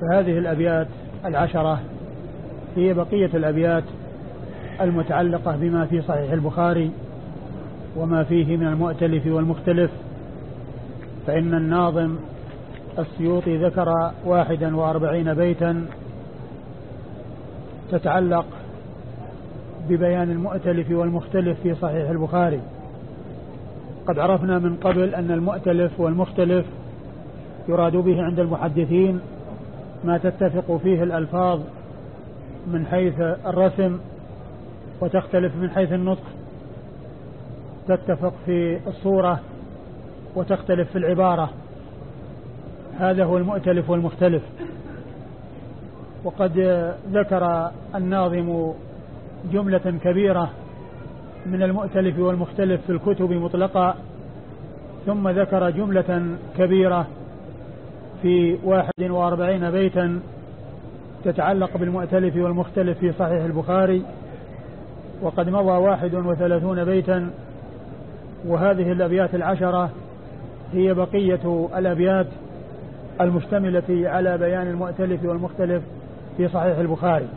فهذه الأبيات العشرة هي بقية الأبيات المتعلقة بما في صحيح البخاري وما فيه من المؤتلف والمختلف فإن الناظم السيوطي ذكر واحدا وأربعين بيتا تتعلق ببيان المؤتلف والمختلف في صحيح البخاري. قد عرفنا من قبل أن المؤتلف والمختلف يراد به عند المحدثين ما تتفق فيه الألفاظ من حيث الرسم وتختلف من حيث النطق تتفق في الصورة وتختلف في العبارة. هذا هو المؤتلف والمختلف. وقد ذكر الناظم جملة كبيرة من المؤتلف والمختلف في الكتب مطلقا ثم ذكر جملة كبيرة في واحد وأربعين بيتا تتعلق بالمؤتلف والمختلف في صحيح البخاري وقد مضى واحد وثلاثون بيتا وهذه الأبيات العشرة هي بقية الأبيات المشتملة على بيان المؤتلف والمختلف في صحيح البخاري.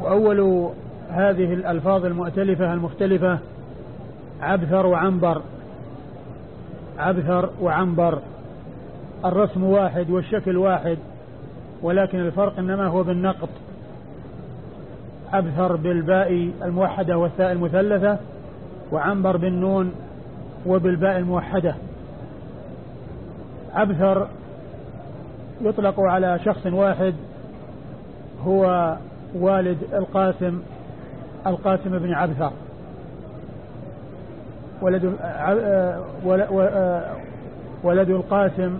وأول هذه الألفاظ المؤتلفة المختلفة عبثر وعنبر. عبثر وعنبر. الرسم واحد والشكل واحد ولكن الفرق إنما هو بالنقط. عبثر بالباء الموحدة والثاء المثلثة وعنبر بالنون وبالباء الموحدة. عبثر يطلق على شخص واحد هو والد القاسم القاسم بن عبثر ولد ولد القاسم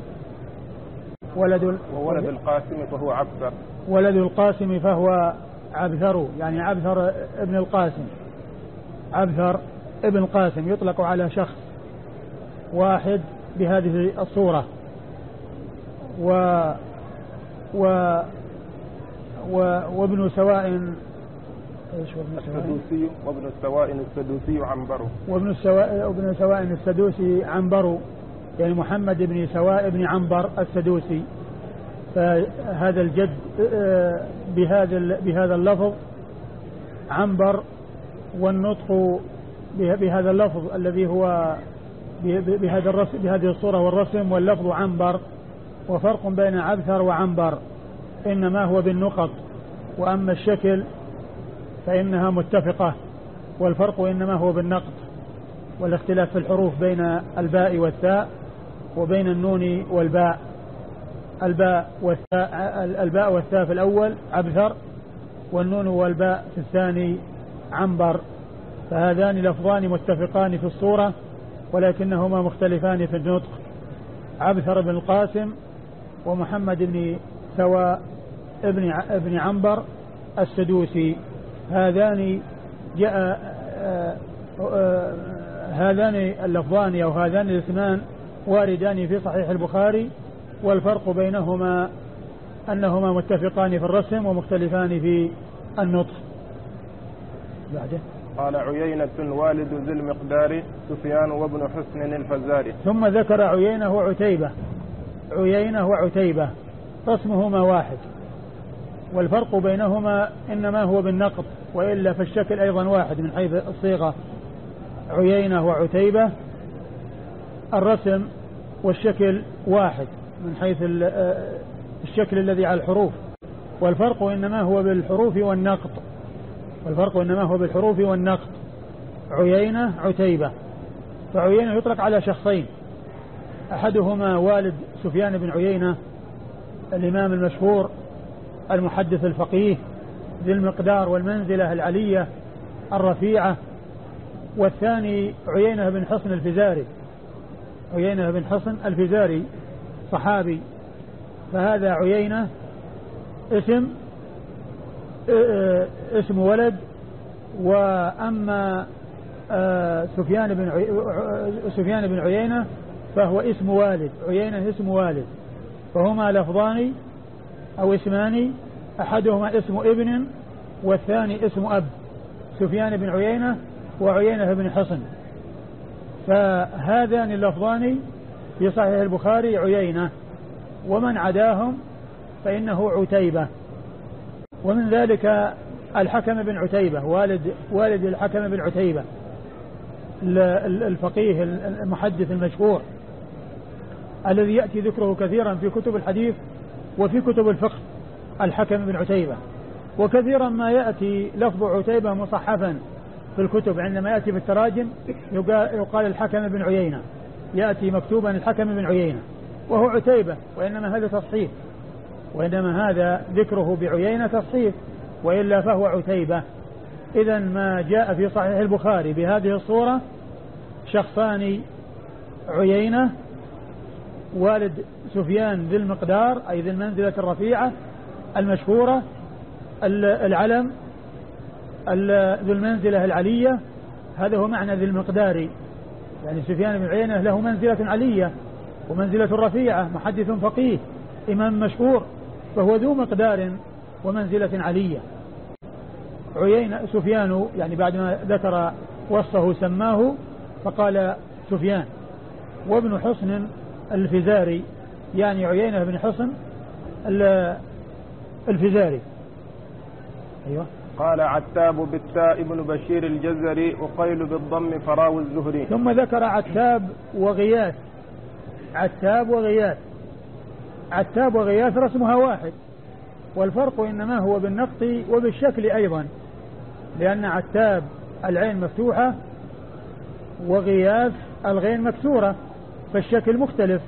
ولد وولد القاسم فهو عبثر ولد القاسم فهو عبثر يعني عبثر ابن القاسم. عبثر ابن القاسم يطلق على شخص واحد بهذه الصورة. و و و وابن سواء إيش وابن السدوسي وابن السواء السدوسي عنبر وابن السواء وابن سواء السدوسي عنبر يعني محمد بن سواء بن عنبر السدوسي. فهذا الجد بهذا بهذا اللفظ عنبر والنطق بهذا اللفظ الذي هو بهذا الرسم بهذه الصورة والرسم واللفظ عنبر. وفرق بين عبثر وعنبر. إنما هو بالنقط. وأما الشكل فإنها متفقة والفرق إنما هو بالنقط والاختلاف في الحروف بين الباء والثاء وبين النون والباء. الباء والثاء الباء والثاء في الأول عبثر والنون والباء في الثاني عنبر. فهذان لفظان متفقان في الصورة ولكنهما مختلفان في النطق. عبثر بن القاسم ومحمد بن سواء ابن ابن عنبر السدوسي. هذان جاء آه، آه، هذان اللفظان أو هذان الاسمان واردان في صحيح البخاري والفرق بينهما أنهما متفقان في الرسم ومختلفان في النطق. بعده. قال عيينة والد ذي المقدار سفيان وابن حسن الفزاري. ثم ذكر عيينة وعتيبة. عيينة وعتيبة. رسمهما واحد. والفرق بينهما إنما هو بالنقط وإلا فالشكل أيضا واحد من حيث الصيغة. عيينة وعتيبة الرسم والشكل واحد من حيث آه، الشكل الذي على الحروف. والفرق إنما هو بالحروف والنقط والفرق إنما هو بالحروف والنقط عيينة عتيبة. فعيينة يطلق على شخصين. أحدهما والد سفيان بن عيينة الإمام المشهور المحدث الفقيه ذي المقدار والمنزلة العلية الرفيعة والثاني عيينة بن حصن الفزاري. عيينة بن حصن الفزاري صحابي. فهذا عيينة اسم اسم ولد وأما سفيان بن سفيان بن عيينة فهو اسم والد. عيينة اسم والد. فهما لفظان أو اسمان أحدهما اسم ابن والثاني اسم أب سفيان بن عيينة وعيينة بن حصن. فهذان اللفظان في صحيح البخاري عيينة. ومن عداهم فإنه عتيبة. ومن ذلك الحكم بن عتيبة والد والد الحكم بن عتيبة الفقيه المحدث المشهور الذي يأتي ذكره كثيرا في كتب الحديث وفي كتب الفقه الحكم بن عتيبة. وكثيرا ما يأتي لفظ عتيبة مصحفا في الكتب عندما يأتي في التراجم يقال الحكم بن عيينة. يأتي مكتوبا الحكم بن عيينة. وهو عتيبة وإنما هذا تصحيح. وإنما هذا ذكره بعيينة تصحيح وإلا فهو عتيبة. إذا ما جاء في صحيح البخاري بهذه الصورة شخصان عيينة والد سفيان ذي المقدار أي ذي المنزلة الرفيعة المشهورة العلم ذو المنزلة العلية هذا هو معنى ذي المقدار. يعني سفيان بن عيينة له منزلة علية ومنزلة رفيعة محدث فقيه إمام مشهور فهو ذو مقدار ومنزلة علية. عيينة سفيان يعني بعد ما ذكر وصفه سماه فقال سفيان. وابن حصن الفزاري يعني عيينة بن حصن الفزاري. أيوة. قال عتاب بالتاء ابن بشير الجزري وقيل بالضم فراو الزهري. ثم ذكر عتاب وغياث. عتاب وغياث. عتاب وغياث رسمها واحد. والفرق إنما هو بالنقط وبالشكل أيضا لأن عتاب العين مفتوحة وغياث الغين مكسورة. فالشكل مختلف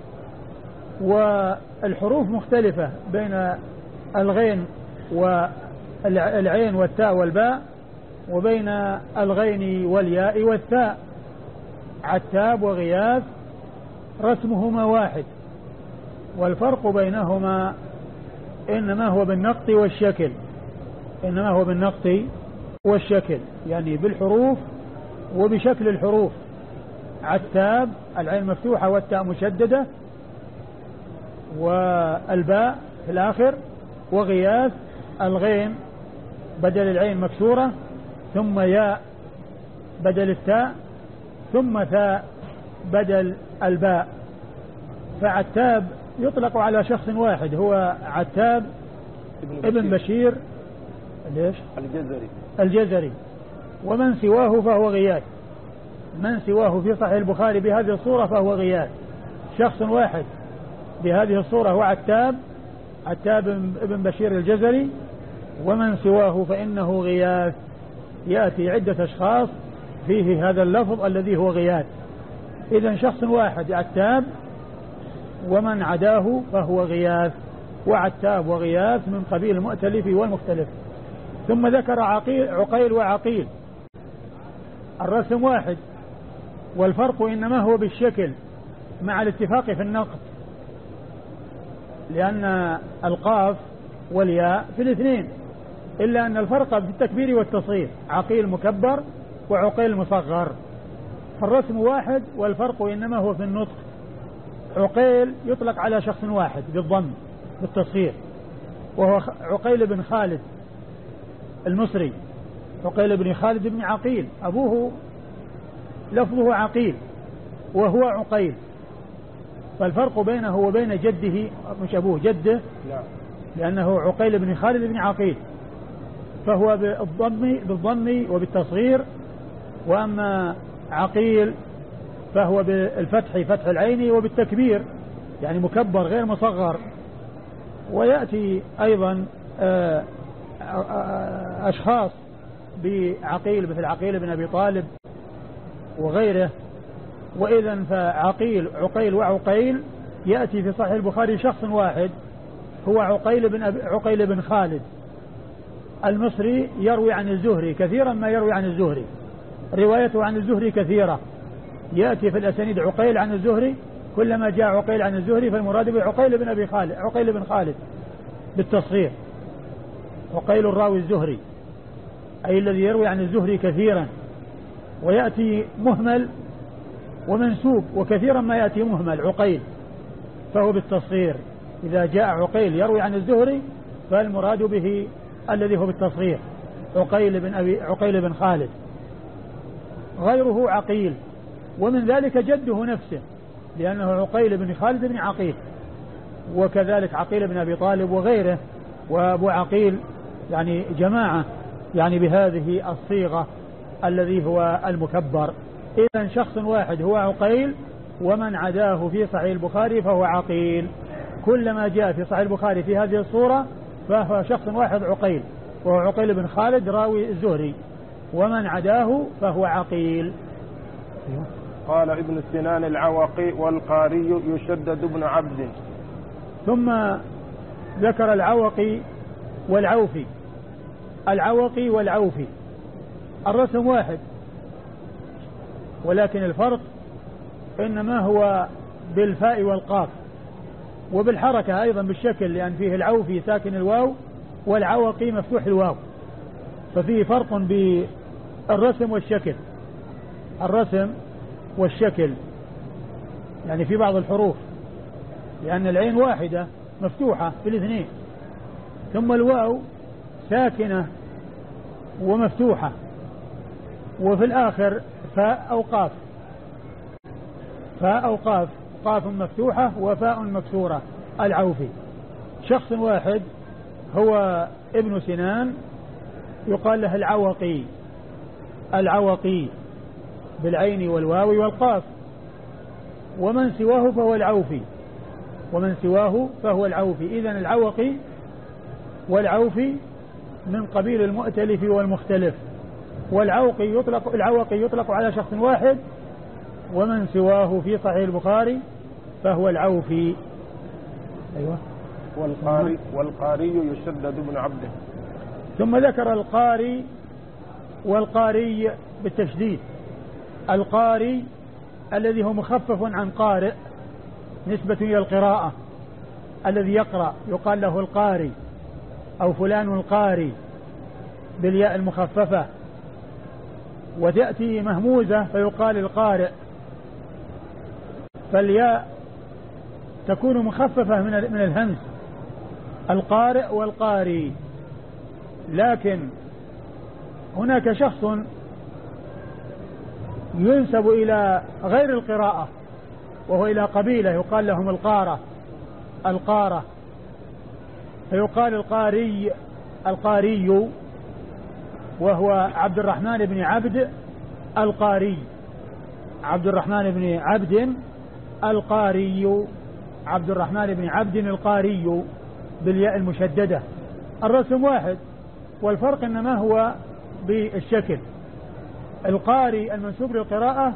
والحروف مختلفة بين الغين والعين والتاء والباء وبين الغين والياء والثاء. عتاب وغياث رسمهما واحد والفرق بينهما إنما هو بالنقط والشكل إنما هو بالنقط والشكل يعني بالحروف وبشكل الحروف. عتاب العين مفتوحة والتاء مشددة والباء في الآخر وغياث الغين بدل العين مكسورة ثم ياء بدل التاء ثم ثاء بدل الباء. فعتاب يطلق على شخص واحد هو عتاب ابن, ابن بشير ليش؟ الجزري. الجزري. ومن سواه فهو غياث. من سواه في صحيح البخاري بهذه الصورة فهو غياث. شخص واحد بهذه الصورة هو عتاب عتاب ابن بشير الجزري. ومن سواه فإنه غياث. يأتي عدة أشخاص فيه هذا اللفظ الذي هو غياث. إذا شخص واحد عتاب ومن عداه فهو غياث. وعتاب وغياث من قبيل المؤتلف والمختلف. ثم ذكر عقيل عقيل وعقيل. الرسم واحد. والفرق إنما هو بالشكل مع الاتفاق في النقد. لأن القاف والياء في الاثنين إلا أن الفرق في التكبير والتصغير عقيل مكبر وعقيل مصغر. فالرسم واحد والفرق إنما هو في النطق. عقيل يطلق على شخص واحد بالضم بالتصغير وهو عقيل بن خالد المصري عقيل بن خالد بن عقيل أبوه لفظه عقيل وهو عقيل. فالفرق بينه وبين جده مش أبوه جده لأنه عقيل بن خالد بن عقيل. فهو بالضم بالضم وبالتصغير وأما عقيل فهو بالفتح فتح العين وبالتكبير يعني مكبر غير مصغر. ويأتي أيضا آه، آه، أشخاص بعقيل مثل عقيل بن أبي طالب وغيره. وإذا فعقيل عقيل وعقيل يأتي في صحيح البخاري شخص واحد هو عقيل بن عقيل بن خالد. المصري يروي عن الزهري كثيرا ما يروي عن الزهري. روايته عن الزهري كثيرة. يأتي في الأسانيد عقيل عن الزهري كلما جاء عقيل عن الزهري فالمراد به عقيل بن أبي خالد عقيل بن خالد بالتصغير. عقيل الراوي الزهري أي الذي يروي عن الزهري كثيرا. ويأتي مهمل ومنسوب وكثيرا ما يأتي مهمل عقيل. فهو بالتصغير. إذا جاء عقيل يروي عن الزهري فالمراد به الذي هو بالتصغير عقيل بن أبي عقيل بن خالد. غيره عقيل. ومن ذلك جده نفسه لأنه عقيل بن خالد بن عقيل. وكذلك عقيل بن أبي طالب وغيره. وأبو عقيل يعني جماعة يعني بهذه الصيغة. الذي هو المكبر. إذا شخص واحد هو عقيل ومن عداه في صحيح البخاري فهو عقيل. كلما جاء في صحيح البخاري في هذه الصورة فهو شخص واحد عقيل وهو عقيل بن خالد راوي الزهري. ومن عداه فهو عقيل. قال ابن سنان العوقي والقاري يشدد ابن عبد. ثم ذكر العوقي والعوفي. العوقي والعوفي. الرسم واحد. ولكن الفرق إنما هو بالفاء والقاف. وبالحركة أيضا بالشكل لأن فيه العوفي ساكن الواو والعوقي مفتوح الواو. ففيه فرق بالرسم والشكل. الرسم والشكل يعني في بعض الحروف لأن العين واحدة مفتوحة في الاثنين ثم الواو ساكنة ومفتوحة. وفي الآخر فاء أو قاف. فاء أو قاف قاف مفتوحة وفاء مكسورة العوفي. شخص واحد هو ابن سنان يقال له العوقي. العوقي بالعين والواو والقاف. ومن سواه فهو العوفي. ومن سواه فهو العوفي. إذا العوقي والعوفي من قبيل المؤتلف والمختلف. والعوقي يطلق العوقي يطلق على شخص واحد ومن سواه في صحيح البخاري فهو العوفي. أيوة. والقاري والقاري يشدد ابن عبده. ثم ذكر القاري والقاري بالتشديد. القاري الذي هو مخفف عن قارئ نسبة إلى القراءة الذي يقرأ يقال له القاري أو فلان القاري بالياء المخففة. وتأتي مهموزة فيقال القارئ. فالياء تكون مخففة من من الهمس القارئ والقاري. لكن هناك شخص ينسب إلى غير القراءة وهو إلى قبيلة يقال لهم القارة القارة. فيقال القاري القاري وهو عبد الرحمن بن عبد القاري. عبد الرحمن بن عبد القاري. عبد الرحمن بن عبد القاري بالياء المشددة. الرسم واحد والفرق إنما هو بالشكل. القاري المنسوب للقراءة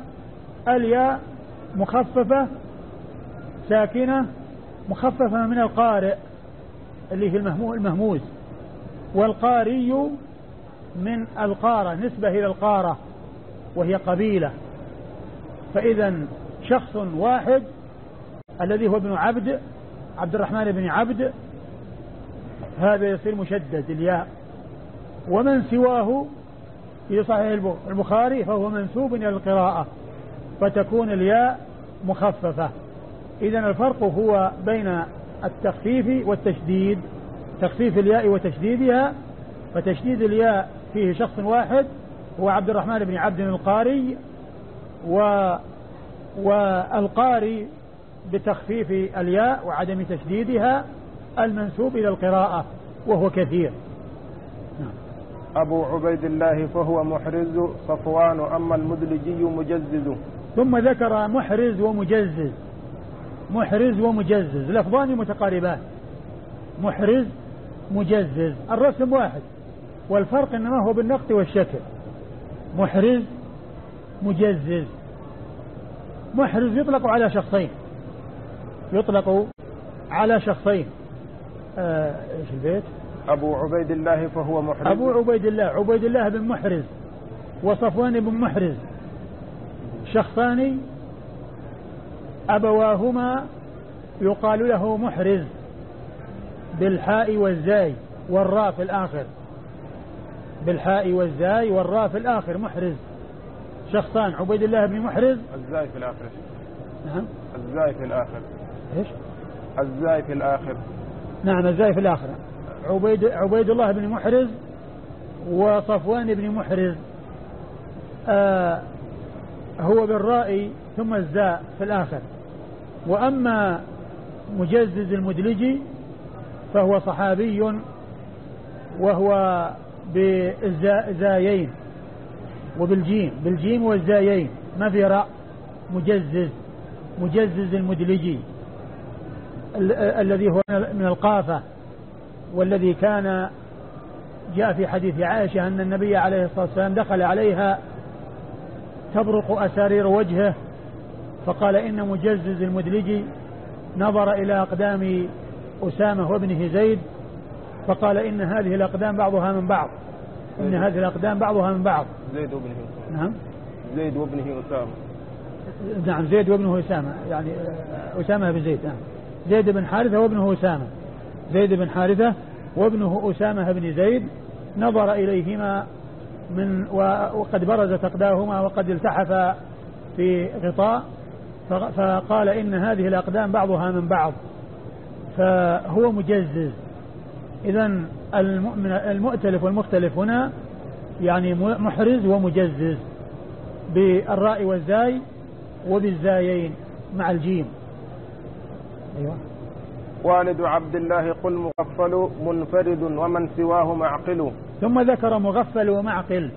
الياء مخففة ساكنة مخففة من القارئ اللي هي المهموز والقاري من القارة نسبة إلى القارة وهي قبيلة. فإذا شخص واحد الذي هو ابن عبد عبد الرحمن بن عبد هذا يصير مشدد الياء. ومن سواه في صحيح البخاري فهو منسوب إلى القراءة فتكون الياء مخففة. إذا الفرق هو بين التخفيف والتشديد. تخفيف الياء وتشديدها فتشديد الياء فيه شخص واحد هو عبد الرحمن بن عبد القاري و والقاري بتخفيف الياء وعدم تشديدها المنسوب إلى القراءة وهو كثير. نعم. أبو عبيد الله فهو محرز صفوان أما المدلجي مجزز. ثم ذكر محرز ومجزز. محرز ومجزز لفظان متقاربان. محرز مجزز. الرسم واحد. والفرق إنما هو بالنقط والشكل. محرز مجزز. محرز يطلق على شخصين. يطلق على شخصين. آه إيش البيت؟ أبو عبيد الله فهو محرز. أبو عبيد الله. عبيد الله بن محرز. وصفوان بن محرز. شخصان أبواهما يقال له محرز بالحاء والزاي والراء في الآخر. بالحاء والزاي والراء في الآخر محرز. شخصان عبيد الله بن محرز. الزاي في الآخر. نعم. الزاي في الآخر. إيش؟ الزاي في الآخر. نعم الزاي في الآخر. عبيد عبيد الله بن محرز وصفوان بن محرز. آه هو بالراء ثم الزاء في الآخر. وأما مجزز المدلجي فهو صحابي وهو بالزايين وبالجيم بالجيم والزايين. ما في راء؟ مجزز مجزز المدلجي الذي هو من القافة والذي كان جاء في حديث عائشة أن النبي عليه الصلاة والسلام دخل عليها تبرق أسارير وجهه فقال إن مجزز المدلجي نظر إلى أقدام أسامة وابنه زيد فقال إن هذه الأقدام بعضها من بعض. إن هذه الأقدام بعضها من بعض. زيد وابنه نعم. زيد وابنه أسامة نعم زيد وابنه أسامة يعني أسامة بن زيد نعم. زيد بن حارثة وابنه أسامة. زيد بن حارثة وابنه أسامة بن زيد نظر إليهما من وقد برزت أقداهما وقد التحفا في غطاء فقال إن هذه الأقدام بعضها من بعض. فهو مجزز. إذا المؤتلف والمختلف هنا يعني محرز ومجزز بالراء والزاي وبالزايين مع الجيم. أيوة. والد عبد الله قل مغفل منفرد ومن سواه معقل. ثم ذكر مغفل ومعقل.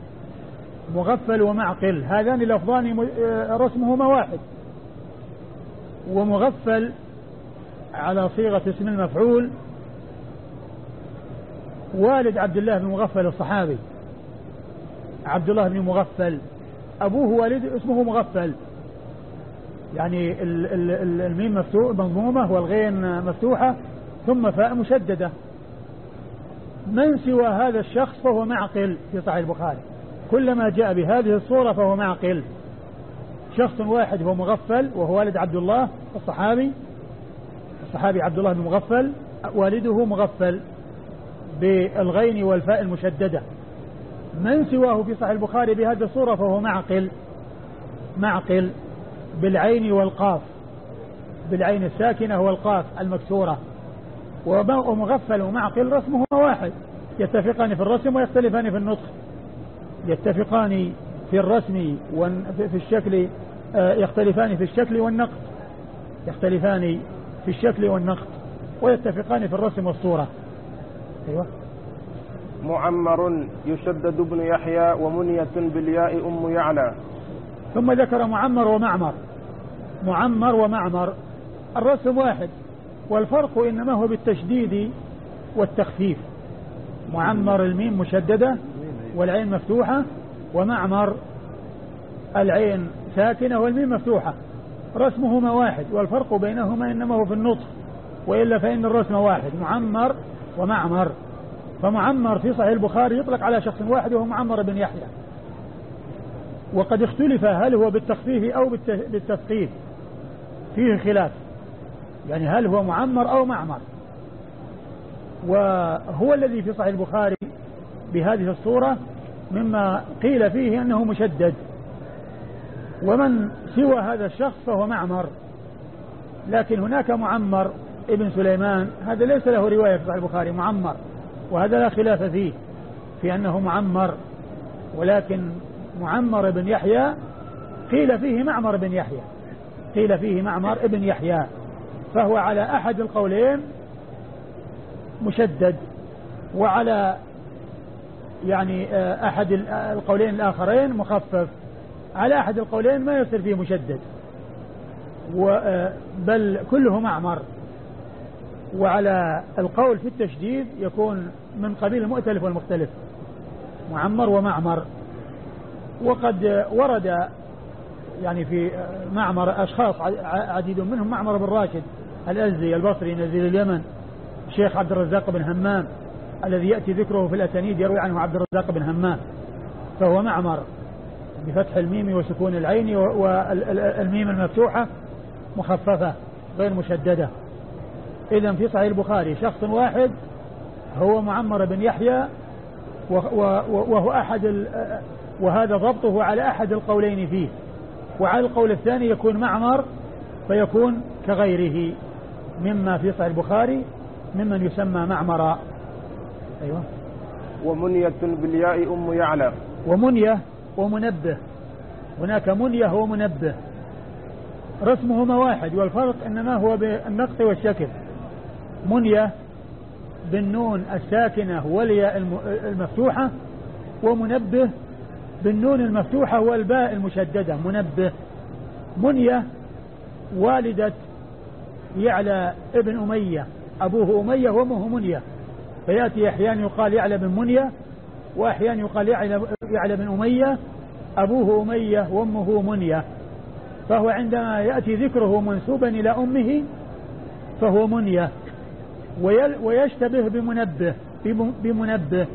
مغفل ومعقل. هذان لفظان آه، رسمهما واحد. ومغفل على صيغة اسم المفعول والد عبد الله بن مغفل الصحابي. عبد الله بن مغفل. أبوه والد اسمه مغفل. يعني الميم مفتوح مضمومة والغين مفتوحة ثم فاء مشددة. من سوى هذا الشخص فهو معقل في صحيح البخاري. كلما جاء بهذه الصورة فهو معقل. شخص واحد هو مغفل وهو والد عبد الله الصحابي. الصحابي عبد الله بن مغفل والده مغفل. بالغين والفاء المشددة. من سواه في صحيح البخاري بهذه الصورة فهو معقل. معقل بالعين والقاف. بالعين الساكنة والقاف المكسورة. ومغفل ومعقل رسمهما واحد. يتفقان في الرسم ويختلفان في النطق. يتفقان في الرسم وفي الشكل آه، يختلفان في الشكل والنقط يختلفان في الشكل والنقط ويتفقان في الرسم والصورة. أيوة. معمر يشدد ابن يحيى ومنية بالياء أم يعلى. ثم ذكر معمر ومعمر. معمر ومعمر. الرسم واحد والفرق إنما هو بالتشديد والتخفيف. معمر الميم مشددة والعين مفتوحة ومعمر العين ساكنة والميم مفتوحة. رسمهما واحد والفرق بينهما إنما هو في النطق وإلا فإن الرسم واحد. معمر ومعمر. فمعمر في صحيح البخاري يطلق على شخص واحد وهو معمر بن يحيى. وقد اختلف هل هو بالتخفيف أو بالتثقيف. فيه خلاف. يعني هل هو معمر أو معمر. وهو الذي في صحيح البخاري بهذه الصورة مما قيل فيه أنه مشدد. ومن سوى هذا الشخص فهو معمر. لكن هناك معمر. ابن سليمان هذا ليس له رواية في صحيح البخاري معمر وهذا لا خلاف فيه في أنه معمر ولكن معمر بن يحيى قيل فيه معمر بن يحيى قيل فيه معمر ابن يحيى فهو على أحد القولين مشدد وعلى يعني آه، أحد القولين الآخرين مخفف على أحد القولين ما يصير فيه مشدد آه، بل كله معمر. وعلى القول في التشديد يكون من قبيل المؤتلف والمختلف معمر ومعمر. وقد ورد يعني في معمر أشخاص عديد منهم معمر بن راشد الأزدي البصري نزيل اليمن شيخ عبد الرزاق بن همام الذي يأتي ذكره في الأسانيد يروي عنه عبد الرزاق بن همام. فهو معمر بفتح الميم وسكون العين والميم المفتوحة مخففة غير مشددة. إذا في صحيح البخاري شخص واحد هو معمر بن يحيى وهو أحد وهذا ضبطه على أحد القولين فيه. وعلى القول الثاني يكون معمر فيكون كغيره مما في صحيح البخاري ممن يسمى معمرا. أيوة. ومنية بالياء أم يعلى. ومنية ومنبه. هناك منية ومنبه. رسمهما واحد والفرق إنما هو بالنقط والشكل. منية بالنون الساكنة والياء المفتوحة ومنبه بالنون المفتوحة والباء المشددة. منبه. منية والدة يعلى ابن أمية. أبوه أمية وأمه منية. فيأتي أحيانا يقال يعلى بن منية وأحيانا يقال يعلى, بن أمية. أبوه أمية وأمه منية. فهو عندما يأتي ذكره منسوبا إلى أمه فهو منية. ويشتبه بمنبه بمنبه.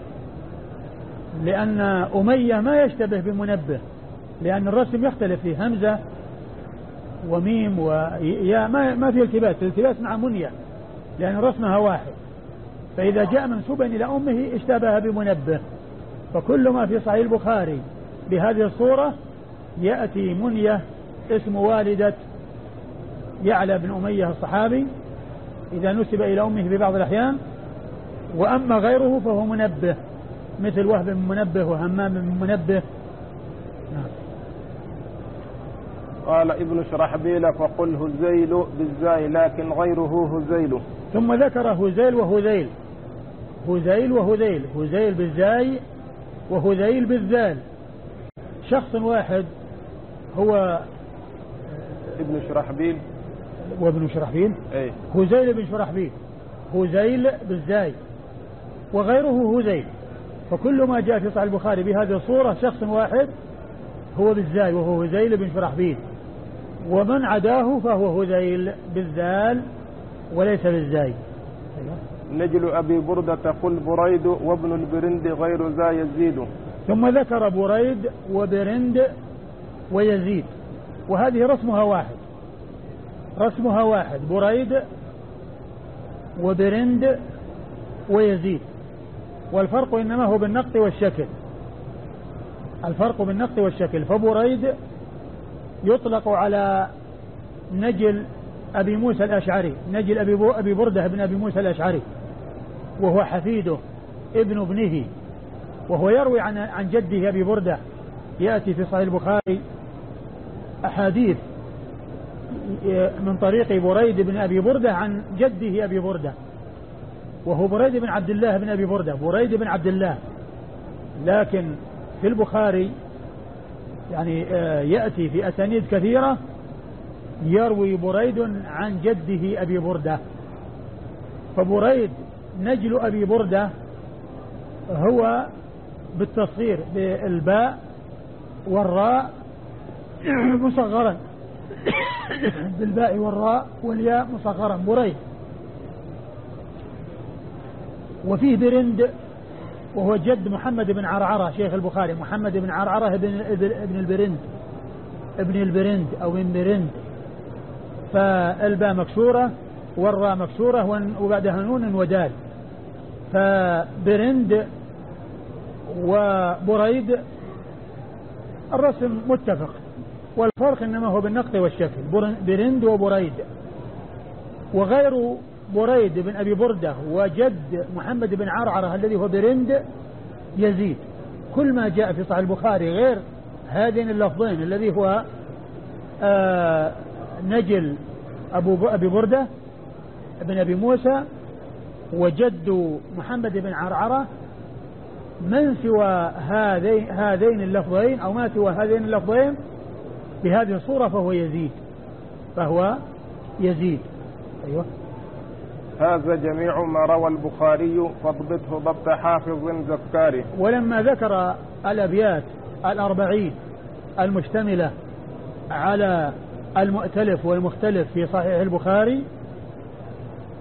لأن أمية ما يشتبه بمنبه لأن الرسم يختلف فيه همزة وميم ويا ما ما في التباس التباس مع منية لأن رسمها واحد. فإذا جاء منسوبا إلى أمه اشتبه بمنبه. فكل ما في صحيح البخاري بهذه الصورة يأتي منية اسم والدة يعلى بن أمية الصحابي إذا نسب إلى أمه في بعض الأحيان وأما غيره فهو منبه مثل وهب بن منبه وهمام بن منبه. نعم. قال ابن شرحبيل فقل هزيل بالزاي لكن غيره هزيل. ثم ذكر هزيل وهذيل هزيل وهذيل هزيل بالزاي وهذيل بالذال شخص واحد هو ابن شرحبيل وابن شرحبيل اي هزيل بن شرحبيل هزيل بالزاي وغيره هزيل. فكل ما جاء في صحيح البخاري بهذه الصورة شخص واحد هو بالزاي وهو هزيل بن شرحبيل. ومن عداه فهو هذيل بالذال وليس بالزاي نجل أبي بردة قل بريد وابن البرند غير ذا يزيد. ثم ذكر بريد وبرند ويزيد. وهذه رسمها واحد. رسمها واحد بريد وبرند ويزيد. والفرق إنما هو بالنقط والشكل. الفرق بالنقط والشكل. فبريد يطلق على نجل أبي موسى الأشعري نجل أبي, أبي بردة بن أبي موسى الأشعري وهو حفيده ابن ابنه. وهو يروي عن عن جده أبي بردة يأتي في صحيح البخاري أحاديث من طريق بريد بن أبي بردة عن جده أبي بردة. وهو بريد بن عبد الله بن أبي بردة بريد بن عبد الله. لكن في البخاري يعني آه، يأتي في أسانيد كثيرة يروي بريد عن جده أبي بردة. فبريد نجل أبي بردة هو بالتصغير بالباء والراء مصغرا. بالباء والراء والياء مصغرا بريد وفيه برند وهو جد محمد بن عرعرة شيخ البخاري محمد بن عرعرة ابن, ابن البرند ابن البرند أو من برند. فالباء مكسورة والراء مكسورة وبعدها نون ودال. فبرند وبريد الرسم متفق. والفرق إنما هو بالنقط والشكل برند وبريد. وغير بريد بن أبي بردة وجد محمد بن عرعرة الذي هو برند يزيد. كل ما جاء في صحيح البخاري غير هذين اللفظين الذي هو آه نجل أبو أبي بردة بن أبي موسى وجد محمد بن عرعرة. من سوى هذين هذين اللفظين أو ما سوى هذين اللفظين؟ بهذه الصورة فهو يزيد فهو يزيد. أيوة. هذا جميع ما روى البخاري فاضبطه ضبط حافظ زكاري. ولما ذكر الأبيات الأربعين المشتملة على المؤتلف والمختلف في صحيح البخاري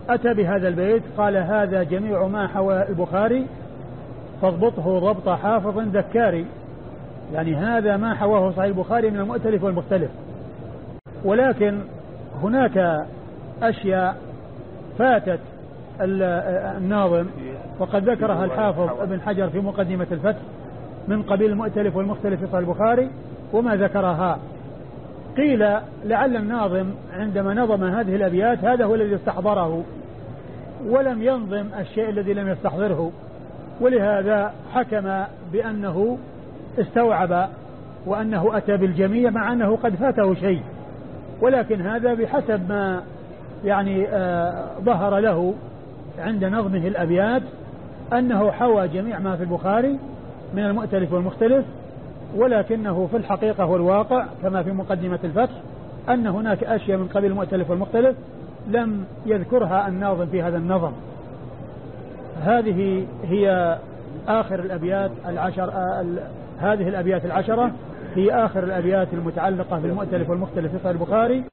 أتى بهذا البيت قال هذا جميع ما حوى البخاري فاضبطه ضبط حافظ ذكاري يعني هذا ما حواه صحيح البخاري من المؤتلف والمختلف. ولكن هناك أشياء فاتت الناظم وقد ذكرها الحافظ ابن حجر في مقدمة الفتح من قبيل المؤتلف والمختلف في صحيح البخاري وما ذكرها. قيل لعل الناظم عندما نظم هذه الأبيات هذا هو الذي استحضره ولم ينظم الشيء الذي لم يستحضره. ولهذا حكم بأنه استوعب وأنه أتى بالجميع مع أنه قد فاته شيء. ولكن هذا بحسب ما يعني آه ظهر له عند نظمه الأبيات أنه حوى جميع ما في البخاري من المؤتلف والمختلف ولكنه في الحقيقة والواقع كما في مقدمة الفتح أن هناك أشياء من قبيل المؤتلف والمختلف لم يذكرها الناظم في هذا النظم. هذه هي آخر الأبيات العشر آه هذه الأبيات العشرة هي آخر الأبيات المتعلقة بالمؤتلف والمختلف في صحيح البخاري.